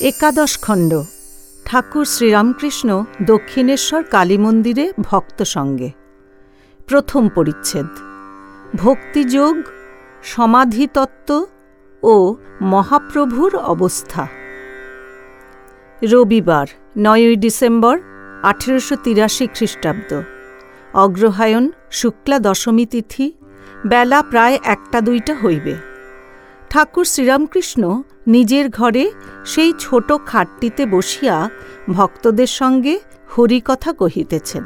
একাদশ খণ্ড। ঠাকুর শ্রীরামকৃষ্ণ দক্ষিণেশ্বর কালী মন্দিরে ভক্ত সঙ্গে। প্রথম পরিচ্ছেদ। ভক্তিযোগ, সমাধিতত্ত্ব ও মহাপ্রভুর অবস্থা। রবিবার, নয়ই ডিসেম্বর, আঠেরোশো তিরাশি খ্রিস্টাব্দ। অগ্রহায়ণ, শুক্লা দশমী তিথি, বেলা প্রায় একটা দুইটা হইবে। ঠাকুর শ্রীরামকৃষ্ণ নিজের ঘরে সেই ছোট খাটটিতে বসিয়া ভক্তদের সঙ্গে হরিকথা কহিতেছেন।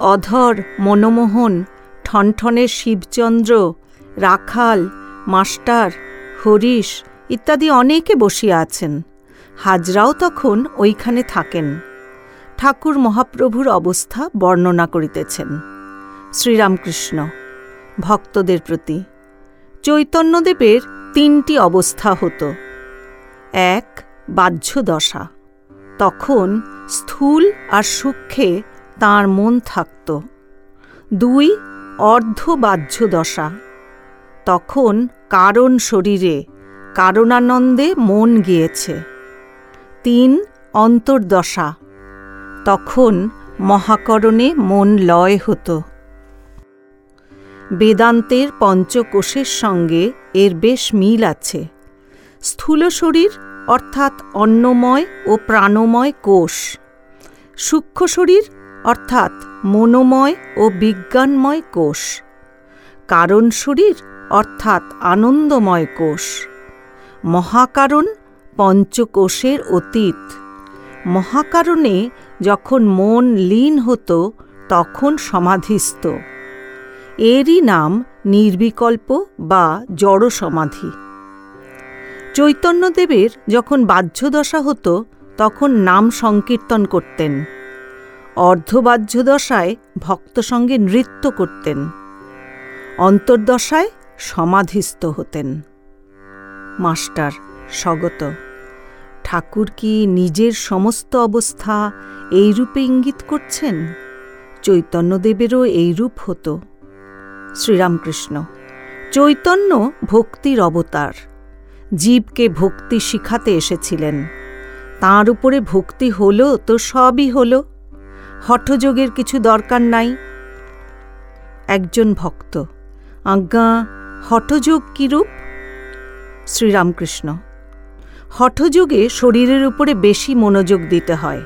অধর মনমোহন ঠনঠনের শিবচন্দ্র, রাখাল, মাস্টার, হরিশ ইত্যাদি অনেকে বসিয়া আছেন। হাজরাও তখন ওইখানে থাকেন। ঠাকুর মহাপ্রভুর অবস্থা বর্ণনা করিতেছেন। শ্রীরামকৃষ্ণ, ভক্তদের প্রতি চৈতন্যদেবের তিনটি অবস্থা হতো। এক বাহ্য দশা তখন স্থূল আর সূক্ষ্মে তাঁর মন থাকত। দুই অর্ধবাহ্য দশা তখন কারণ শরীরে কারণানন্দে মন গিয়েছে। তিন, অন্তর্দশা। তখন মহাকরণে মন লয় হতো। বেদান্তের পঞ্চকোষের সঙ্গে এর বেশ মিল আছে। স্থূল শরীর অর্থাৎ অন্নময় ও প্রাণময় কোষ। সূক্ষ্ম শরীর অর্থাৎ মনোময় ও বিজ্ঞানময় কোষ। কারণ শরীর অর্থাৎ আনন্দময় কোষ। মহাকারণ পঞ্চকোষের অতীত। মহাকারণে যখন মন লীন হতো, তখন সমাধিস্থ। এরই নাম নির্বিকল্প বা জড় সমাধি চৈতন্যদেবের যখন বাহ্যদশা হতো, তখন নাম সংকীর্তন করতেন। অর্ধবাহ্যদশায় ভক্ত সঙ্গে নৃত্য করতেন। অন্তর্দশায় সমাধিস্থ হতেন। মাস্টার, স্বগত। ঠাকুর কি নিজের সমস্ত অবস্থা এইরূপে ইঙ্গিত করছেন? চৈতন্যদেবেরও এইরূপ হতো। শ্রীরামকৃষ্ণ। চৈতন্য ভক্তির অবতার। জীবকে ভক্তি শিখাতে এসেছিলেন। তার উপরে ভক্তি হলো তো সবই হল। হঠযোগের কিছু দরকার নাই। একজন ভক্ত। আজ্ঞা, হঠযোগ কিরূপ? শ্রীরামকৃষ্ণ। হঠযোগে শরীরের উপরে বেশি মনোযোগ দিতে হয়।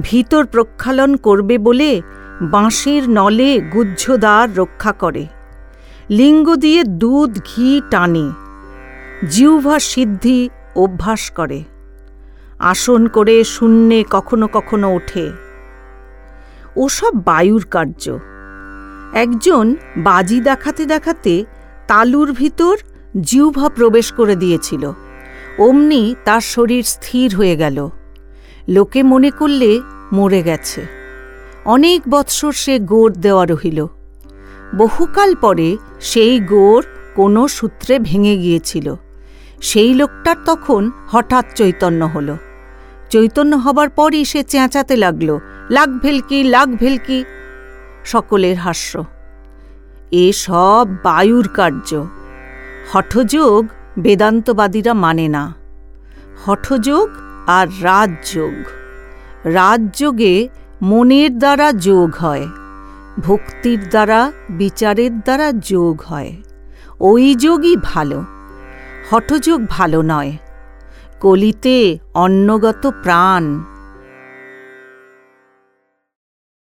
ভিতর প্রক্ষালন করবে বলে বাঁশের নলে গুজ্জদার রক্ষা করে। লিঙ্গ দিয়ে দুধ, ঘি টানে। জিউভা সিদ্ধি অভ্যাস করে। আসন করে শূন্যে কখনো কখনো ওঠে। ওসব বায়ুর কার্য। একজন বাজি দেখাতে দেখাতে তালুর ভিতর জিউভা প্রবেশ করে দিয়েছিল। অমনি তার শরীর স্থির হয়ে গেল। লোকে মনে করলে মরে গেছে। অনেক বৎসর সে গোড় দেওয়া রহিল। বহুকাল পরে সেই গোড় কোনো সূত্রে ভেঙে গিয়েছিল। সেই লোকটার তখন হঠাৎ চৈতন্য হল। চৈতন্য হবার পরই সে চেঁচাতে লাগল, লাগ ভেলকি লাগ ভেলকি। সকলের হাস্য। এ সব বায়ুর কার্য। হঠযোগ বেদান্তবাদীরা মানে না। হঠযোগ আর রাজযোগ। রাজযোগে মনের দ্বারা যোগ হয়, ভক্তির দ্বারা, বিচারের দ্বারা যোগ হয়। ওই যোগই ভালো, হঠযোগ ভালো নয়। কলিতে অন্নগত প্রাণ